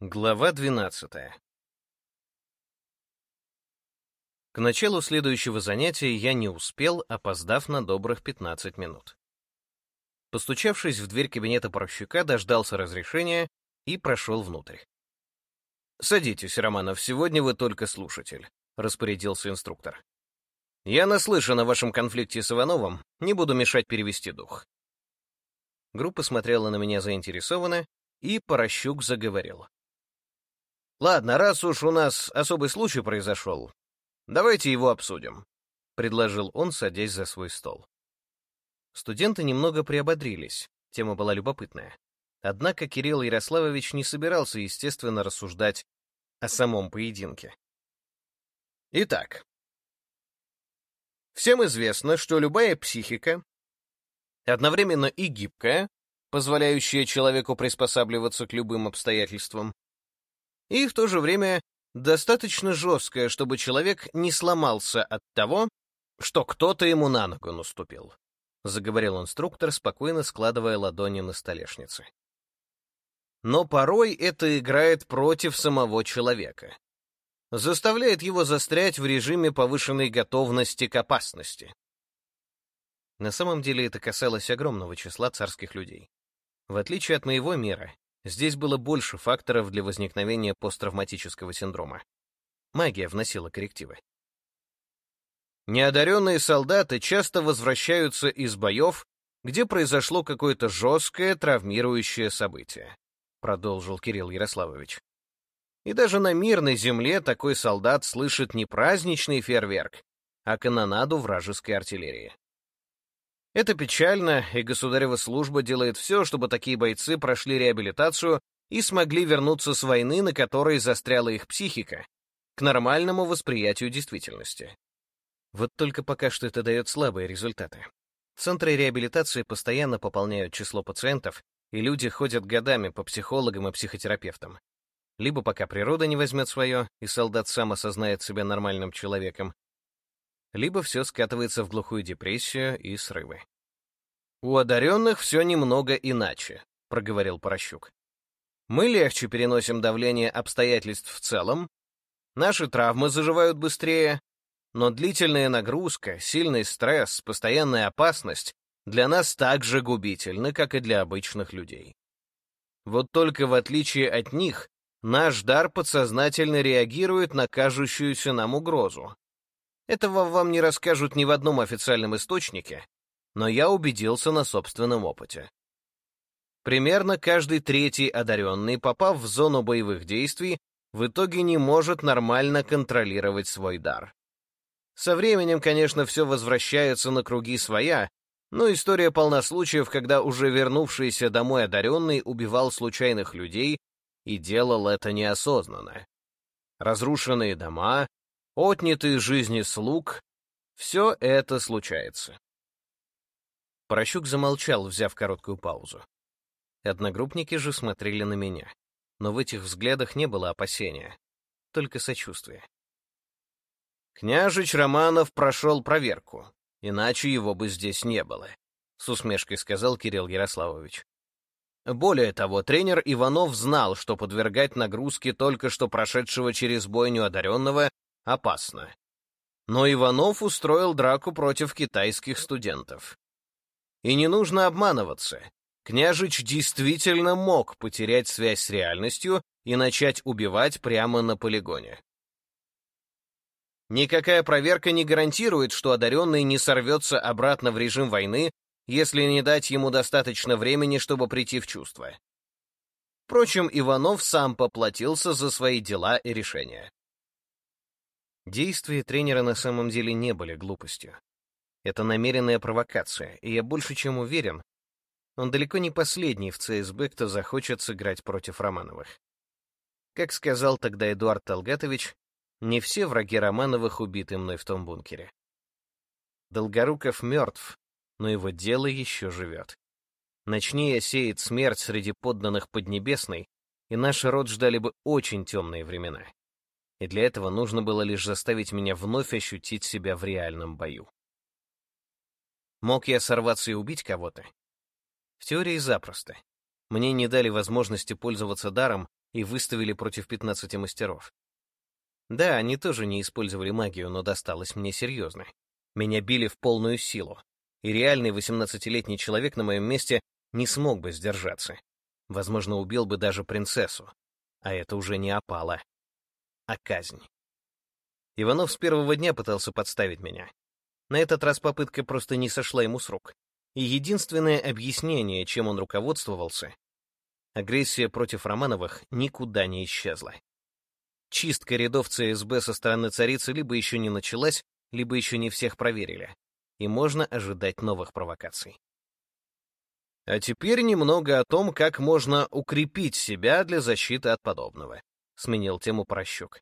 Глава 12. К началу следующего занятия я не успел, опоздав на добрых 15 минут. Постучавшись в дверь кабинета Порощука, дождался разрешения и прошел внутрь. «Садитесь, Романов, сегодня вы только слушатель», — распорядился инструктор. «Я наслышан о вашем конфликте с Ивановым, не буду мешать перевести дух». Группа смотрела на меня заинтересованно, и Порощук заговорил. «Ладно, раз уж у нас особый случай произошел, давайте его обсудим», — предложил он, садясь за свой стол. Студенты немного приободрились, тема была любопытная. Однако Кирилл Ярославович не собирался, естественно, рассуждать о самом поединке. Итак, всем известно, что любая психика одновременно и гибкая, позволяющая человеку приспосабливаться к любым обстоятельствам, и в то же время достаточно жесткое, чтобы человек не сломался от того, что кто-то ему на ногу наступил, заговорил инструктор, спокойно складывая ладони на столешнице. Но порой это играет против самого человека. Заставляет его застрять в режиме повышенной готовности к опасности. На самом деле это касалось огромного числа царских людей. В отличие от моего мира, Здесь было больше факторов для возникновения посттравматического синдрома. Магия вносила коррективы. Неодаренные солдаты часто возвращаются из боев, где произошло какое-то жесткое травмирующее событие, продолжил Кирилл Ярославович. И даже на мирной земле такой солдат слышит не праздничный фейерверк, а канонаду вражеской артиллерии. Это печально, и государева служба делает все, чтобы такие бойцы прошли реабилитацию и смогли вернуться с войны, на которой застряла их психика, к нормальному восприятию действительности. Вот только пока что это дает слабые результаты. Центры реабилитации постоянно пополняют число пациентов, и люди ходят годами по психологам и психотерапевтам. Либо пока природа не возьмет свое, и солдат сам осознает себя нормальным человеком, либо все скатывается в глухую депрессию и срывы. «У одаренных все немного иначе», — проговорил Порощук. «Мы легче переносим давление обстоятельств в целом, наши травмы заживают быстрее, но длительная нагрузка, сильный стресс, постоянная опасность для нас так же губительны, как и для обычных людей. Вот только в отличие от них, наш дар подсознательно реагирует на кажущуюся нам угрозу. Этого вам не расскажут ни в одном официальном источнике, но я убедился на собственном опыте. Примерно каждый третий одаренный, попав в зону боевых действий, в итоге не может нормально контролировать свой дар. Со временем, конечно, все возвращается на круги своя, но история полна случаев, когда уже вернувшийся домой одаренный убивал случайных людей и делал это неосознанно. Разрушенные дома, отнятые жизни слуг — все это случается. Порощук замолчал, взяв короткую паузу. Одногруппники же смотрели на меня, но в этих взглядах не было опасения, только сочувствие. «Княжич Романов прошел проверку, иначе его бы здесь не было», — с усмешкой сказал Кирилл Ярославович. Более того, тренер Иванов знал, что подвергать нагрузке только что прошедшего через бойню одаренного опасно. Но Иванов устроил драку против китайских студентов. И не нужно обманываться. Княжич действительно мог потерять связь с реальностью и начать убивать прямо на полигоне. Никакая проверка не гарантирует, что одаренный не сорвется обратно в режим войны, если не дать ему достаточно времени, чтобы прийти в чувство. Впрочем, Иванов сам поплатился за свои дела и решения. Действия тренера на самом деле не были глупостью. Это намеренная провокация, и я больше чем уверен, он далеко не последний в ЦСБ, кто захочет сыграть против Романовых. Как сказал тогда Эдуард Талгатович, не все враги Романовых убиты мной в том бункере. Долгоруков мертв, но его дело еще живет. Начни я сеять смерть среди подданных Поднебесной, и наш род ждали бы очень темные времена и для этого нужно было лишь заставить меня вновь ощутить себя в реальном бою. Мог я сорваться и убить кого-то? В теории запросто. Мне не дали возможности пользоваться даром, и выставили против 15 мастеров. Да, они тоже не использовали магию, но досталось мне серьезно. Меня били в полную силу, и реальный 18-летний человек на моем месте не смог бы сдержаться. Возможно, убил бы даже принцессу. А это уже не опала, а казнь. Иванов с первого дня пытался подставить меня. На этот раз попытка просто не сошла ему с рук. И единственное объяснение, чем он руководствовался, агрессия против Романовых никуда не исчезла. Чистка рядов ЦСБ со стороны царицы либо еще не началась, либо еще не всех проверили, и можно ожидать новых провокаций. А теперь немного о том, как можно укрепить себя для защиты от подобного, сменил тему Прощук.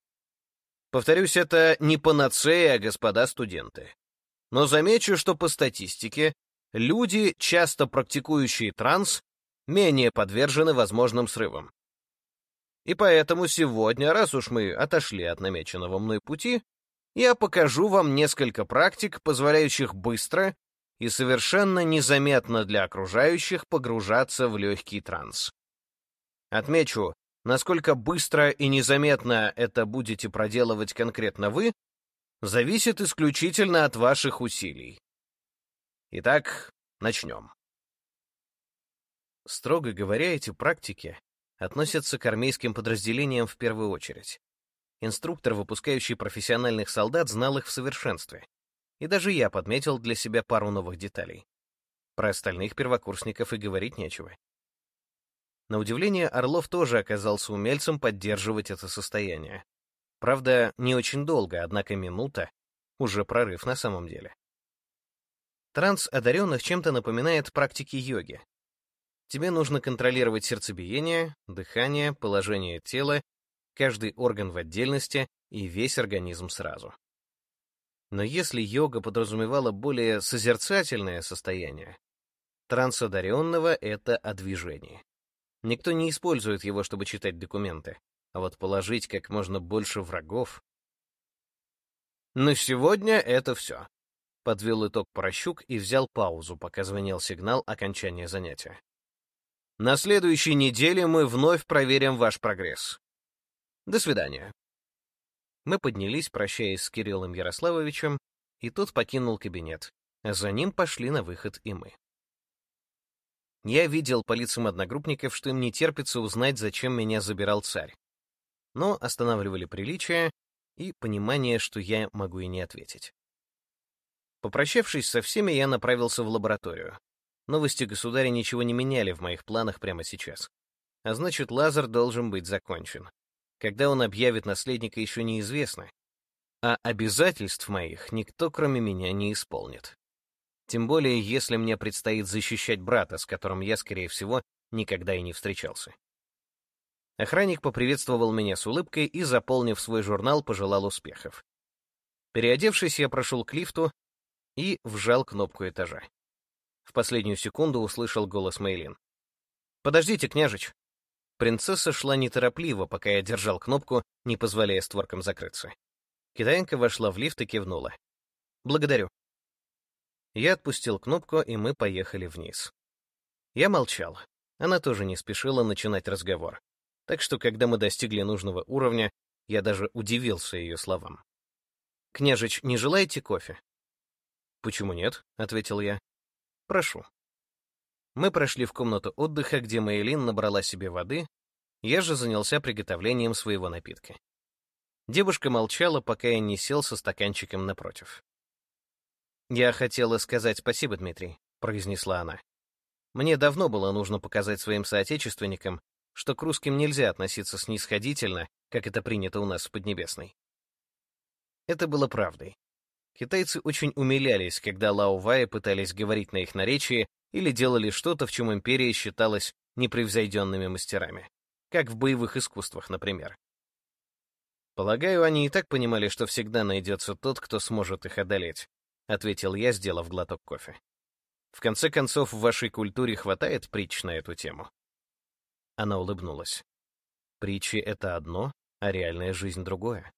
Повторюсь, это не панацея, господа студенты. Но замечу, что по статистике люди, часто практикующие транс, менее подвержены возможным срывам. И поэтому сегодня, раз уж мы отошли от намеченного мной пути, я покажу вам несколько практик, позволяющих быстро и совершенно незаметно для окружающих погружаться в легкий транс. Отмечу, насколько быстро и незаметно это будете проделывать конкретно вы, зависит исключительно от ваших усилий. Итак, начнем. Строго говоря, эти практики относятся к армейским подразделениям в первую очередь. Инструктор, выпускающий профессиональных солдат, знал их в совершенстве. И даже я подметил для себя пару новых деталей. Про остальных первокурсников и говорить нечего. На удивление, Орлов тоже оказался умельцем поддерживать это состояние. Правда, не очень долго, однако минута — уже прорыв на самом деле. Транс одаренных чем-то напоминает практики йоги. Тебе нужно контролировать сердцебиение, дыхание, положение тела, каждый орган в отдельности и весь организм сразу. Но если йога подразумевала более созерцательное состояние, транс одаренного — это о движении. Никто не использует его, чтобы читать документы, а вот положить как можно больше врагов... На сегодня это все. Подвел итог Порощук и взял паузу, пока звонил сигнал окончания занятия. На следующей неделе мы вновь проверим ваш прогресс. До свидания. Мы поднялись, прощаясь с Кириллом Ярославовичем, и тот покинул кабинет, за ним пошли на выход и мы. Я видел по лицам одногруппников, что им не терпится узнать, зачем меня забирал царь. Но останавливали приличие и понимание, что я могу и не ответить. Попрощавшись со всеми, я направился в лабораторию. Новости государя ничего не меняли в моих планах прямо сейчас. А значит, лазер должен быть закончен. Когда он объявит наследника, еще неизвестно. А обязательств моих никто, кроме меня, не исполнит. Тем более, если мне предстоит защищать брата, с которым я, скорее всего, никогда и не встречался. Охранник поприветствовал меня с улыбкой и, заполнив свой журнал, пожелал успехов. Переодевшись, я прошел к лифту и вжал кнопку этажа. В последнюю секунду услышал голос Мейлин. «Подождите, княжич!» Принцесса шла неторопливо, пока я держал кнопку, не позволяя створкам закрыться. Китаянка вошла в лифт и кивнула. «Благодарю». Я отпустил кнопку, и мы поехали вниз. Я молчал. Она тоже не спешила начинать разговор. Так что, когда мы достигли нужного уровня, я даже удивился ее словам. «Княжич, не желаете кофе?» «Почему нет?» — ответил я. «Прошу». Мы прошли в комнату отдыха, где Мэйлин набрала себе воды, я же занялся приготовлением своего напитка. Девушка молчала, пока я не сел со стаканчиком напротив. «Я хотела сказать спасибо, Дмитрий», — произнесла она. «Мне давно было нужно показать своим соотечественникам, что к русским нельзя относиться снисходительно, как это принято у нас в Поднебесной». Это было правдой. Китайцы очень умилялись, когда лао-ваи пытались говорить на их наречии или делали что-то, в чем империя считалась непревзойденными мастерами, как в боевых искусствах, например. «Полагаю, они и так понимали, что всегда найдется тот, кто сможет их одолеть», — ответил я, сделав глоток кофе. «В конце концов, в вашей культуре хватает притч на эту тему?» Она улыбнулась. «Притчи — это одно, а реальная жизнь — другое.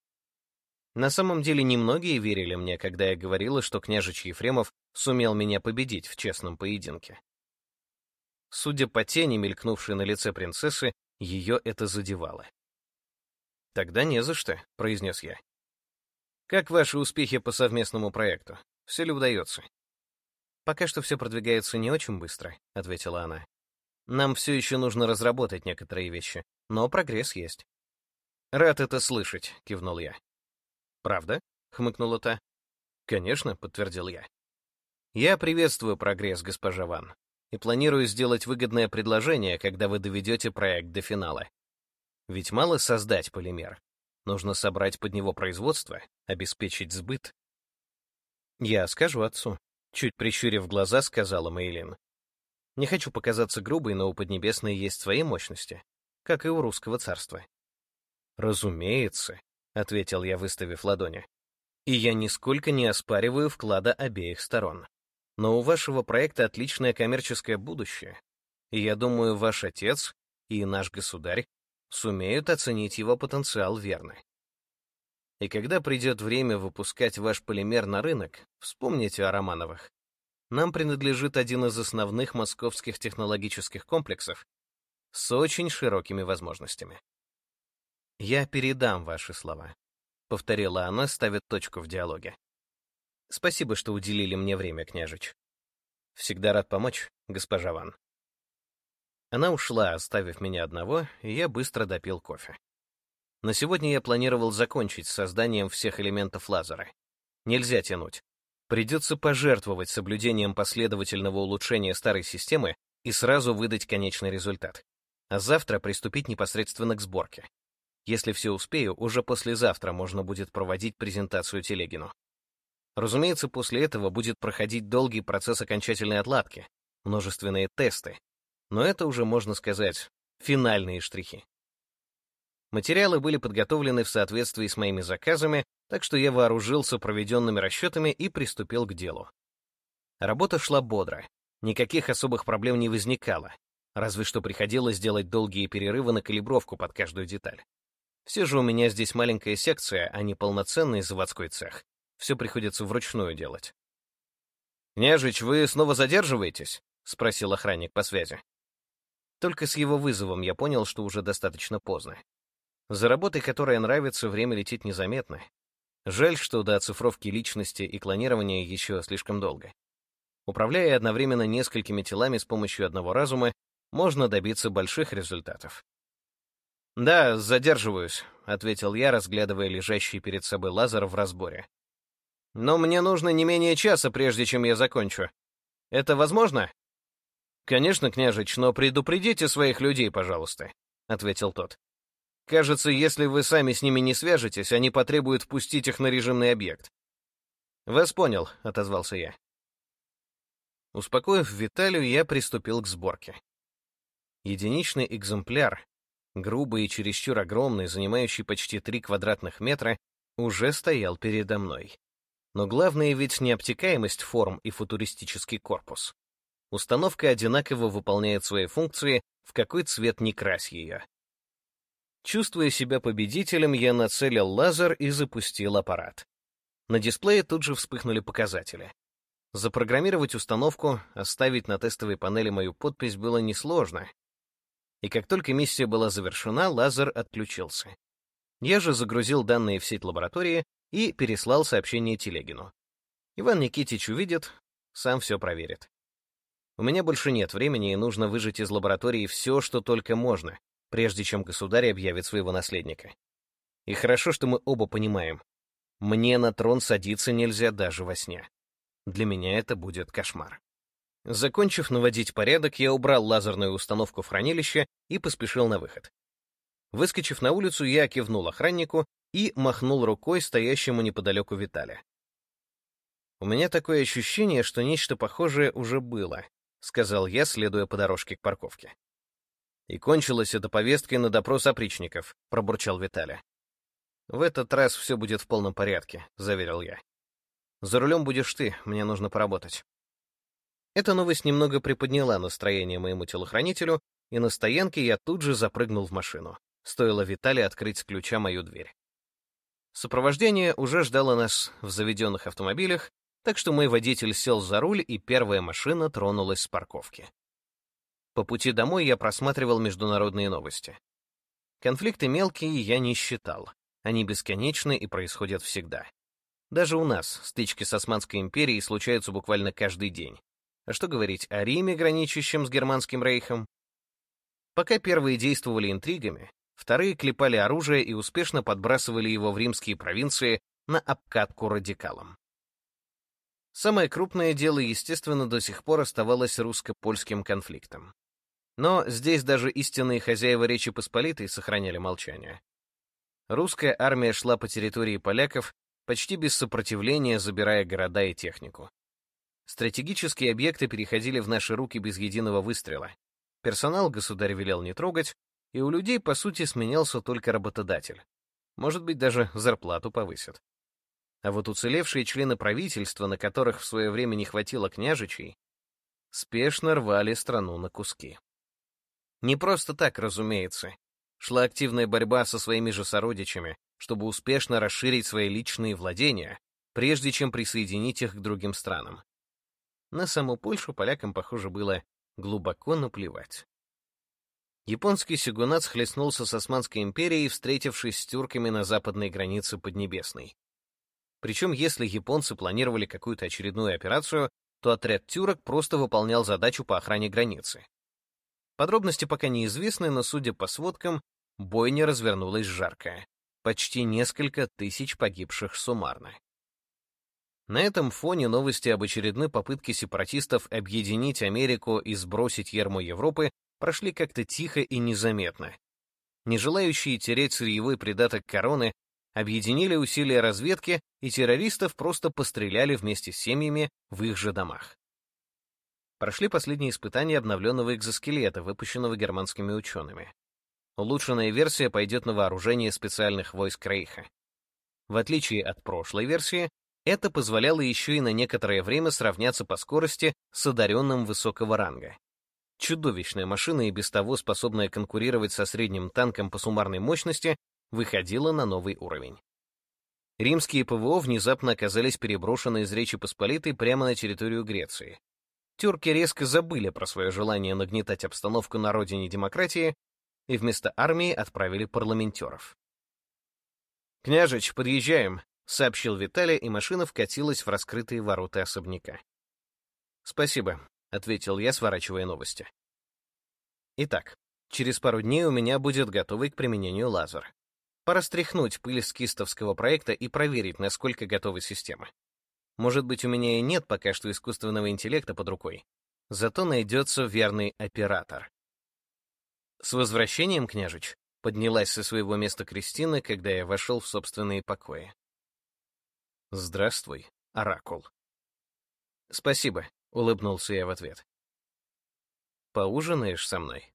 На самом деле, немногие верили мне, когда я говорила, что княжич Ефремов сумел меня победить в честном поединке. Судя по тени, мелькнувшей на лице принцессы, Ее это задевало. «Тогда не за что», — произнес я. «Как ваши успехи по совместному проекту? Все ли удается?» «Пока что все продвигается не очень быстро», — ответила она. «Нам все еще нужно разработать некоторые вещи, но прогресс есть». «Рад это слышать», — кивнул я. «Правда?» — хмыкнула та. «Конечно», — подтвердил я. «Я приветствую прогресс, госпожа Ван, и планирую сделать выгодное предложение, когда вы доведете проект до финала. Ведь мало создать полимер. Нужно собрать под него производство, обеспечить сбыт. Я скажу отцу, чуть прищурив глаза, сказала Мейлин. Не хочу показаться грубой, но у Поднебесной есть свои мощности, как и у русского царства. Разумеется, ответил я, выставив ладони. И я нисколько не оспариваю вклада обеих сторон. Но у вашего проекта отличное коммерческое будущее. И я думаю, ваш отец и наш государь сумеют оценить его потенциал верно. И когда придет время выпускать ваш полимер на рынок, вспомните о Романовых. Нам принадлежит один из основных московских технологических комплексов с очень широкими возможностями. «Я передам ваши слова», — повторила она, ставя точку в диалоге. «Спасибо, что уделили мне время, княжич. Всегда рад помочь, госпожа Ван». Она ушла, оставив меня одного, и я быстро допил кофе. На сегодня я планировал закончить с созданием всех элементов лазера. Нельзя тянуть. Придется пожертвовать соблюдением последовательного улучшения старой системы и сразу выдать конечный результат. А завтра приступить непосредственно к сборке. Если все успею, уже послезавтра можно будет проводить презентацию Телегину. Разумеется, после этого будет проходить долгий процесс окончательной отладки, множественные тесты, но это уже, можно сказать, финальные штрихи. Материалы были подготовлены в соответствии с моими заказами, так что я вооружился проведенными расчетами и приступил к делу. Работа шла бодро, никаких особых проблем не возникало, разве что приходилось делать долгие перерывы на калибровку под каждую деталь. Все же у меня здесь маленькая секция, а не полноценный заводской цех. Все приходится вручную делать. «Княжич, вы снова задерживаетесь?» — спросил охранник по связи. Только с его вызовом я понял, что уже достаточно поздно. За работой, которая нравится, время летит незаметно. Жаль, что до оцифровки личности и клонирования еще слишком долго. Управляя одновременно несколькими телами с помощью одного разума, можно добиться больших результатов. «Да, задерживаюсь», — ответил я, разглядывая лежащий перед собой лазер в разборе. «Но мне нужно не менее часа, прежде чем я закончу. Это возможно?» «Конечно, княжич, но предупредите своих людей, пожалуйста», — ответил тот. «Кажется, если вы сами с ними не свяжетесь, они потребуют впустить их на режимный объект». «Вас понял», — отозвался я. Успокоив Виталию, я приступил к сборке. Единичный экземпляр, грубый и чересчур огромный, занимающий почти три квадратных метра, уже стоял передо мной. Но главное ведь не обтекаемость форм и футуристический корпус. Установка одинаково выполняет свои функции, в какой цвет не крась ее. Чувствуя себя победителем, я нацелил лазер и запустил аппарат. На дисплее тут же вспыхнули показатели. Запрограммировать установку, оставить на тестовой панели мою подпись было несложно. И как только миссия была завершена, лазер отключился. Я же загрузил данные в сеть лаборатории и переслал сообщение Телегину. Иван Никитич увидит, сам все проверит. У меня больше нет времени, и нужно выжать из лаборатории все, что только можно, прежде чем государь объявит своего наследника. И хорошо, что мы оба понимаем. Мне на трон садиться нельзя даже во сне. Для меня это будет кошмар. Закончив наводить порядок, я убрал лазерную установку в хранилище и поспешил на выход. Выскочив на улицу, я кивнул охраннику и махнул рукой стоящему неподалеку Виталя. У меня такое ощущение, что нечто похожее уже было, — сказал я, следуя по дорожке к парковке. «И кончилось это повесткой на допрос опричников», — пробурчал Виталя. «В этот раз все будет в полном порядке», — заверил я. «За рулем будешь ты, мне нужно поработать». Эта новость немного приподняла настроение моему телохранителю, и на стоянке я тут же запрыгнул в машину. Стоило Витале открыть с ключа мою дверь. Сопровождение уже ждало нас в заведенных автомобилях, так что мой водитель сел за руль, и первая машина тронулась с парковки. По пути домой я просматривал международные новости. Конфликты мелкие я не считал. Они бесконечны и происходят всегда. Даже у нас стычки с Османской империей случаются буквально каждый день. А что говорить о Риме, граничащем с Германским рейхом? Пока первые действовали интригами, вторые клепали оружие и успешно подбрасывали его в римские провинции на обкатку радикалам. Самое крупное дело, естественно, до сих пор оставалось русско-польским конфликтом. Но здесь даже истинные хозяева Речи Посполитой сохраняли молчание. Русская армия шла по территории поляков почти без сопротивления, забирая города и технику. Стратегические объекты переходили в наши руки без единого выстрела. Персонал государь велел не трогать, и у людей, по сути, сменялся только работодатель. Может быть, даже зарплату повысят. А вот уцелевшие члены правительства, на которых в свое время не хватило княжичей, спешно рвали страну на куски. Не просто так, разумеется. Шла активная борьба со своими же сородичами, чтобы успешно расширить свои личные владения, прежде чем присоединить их к другим странам. На саму Польшу полякам, похоже, было глубоко наплевать. Японский сёгунат схлестнулся с Османской империей, встретившись с тюрками на западной границе Поднебесной. Причем, если японцы планировали какую-то очередную операцию, то отряд тюрок просто выполнял задачу по охране границы. Подробности пока неизвестны, но, судя по сводкам, бойня развернулась жаркая. Почти несколько тысяч погибших суммарно. На этом фоне новости об очередной попытке сепаратистов объединить Америку и сбросить ярмо Европы прошли как-то тихо и незаметно. Не желающие тереть сырьевой придаток короны объединили усилия разведки, и террористов просто постреляли вместе с семьями в их же домах. Прошли последние испытания обновленного экзоскелета, выпущенного германскими учеными. Улучшенная версия пойдет на вооружение специальных войск Рейха. В отличие от прошлой версии, это позволяло еще и на некоторое время сравняться по скорости с одаренным высокого ранга. Чудовищная машина и без того способная конкурировать со средним танком по суммарной мощности выходила на новый уровень. Римские ПВО внезапно оказались переброшены из Речи Посполитой прямо на территорию Греции. Тюрки резко забыли про свое желание нагнетать обстановку на родине демократии и вместо армии отправили парламентеров. «Княжич, подъезжаем», — сообщил Виталий, и машина вкатилась в раскрытые ворота особняка. «Спасибо», — ответил я, сворачивая новости. Итак, через пару дней у меня будет готовый к применению лазер. Пора стряхнуть пыль с кистовского проекта и проверить, насколько готова система. Может быть, у меня и нет пока что искусственного интеллекта под рукой, зато найдется верный оператор. С возвращением, княжич, поднялась со своего места Кристина, когда я вошел в собственные покои. «Здравствуй, Оракул». «Спасибо», — улыбнулся я в ответ. «Поужинаешь со мной?»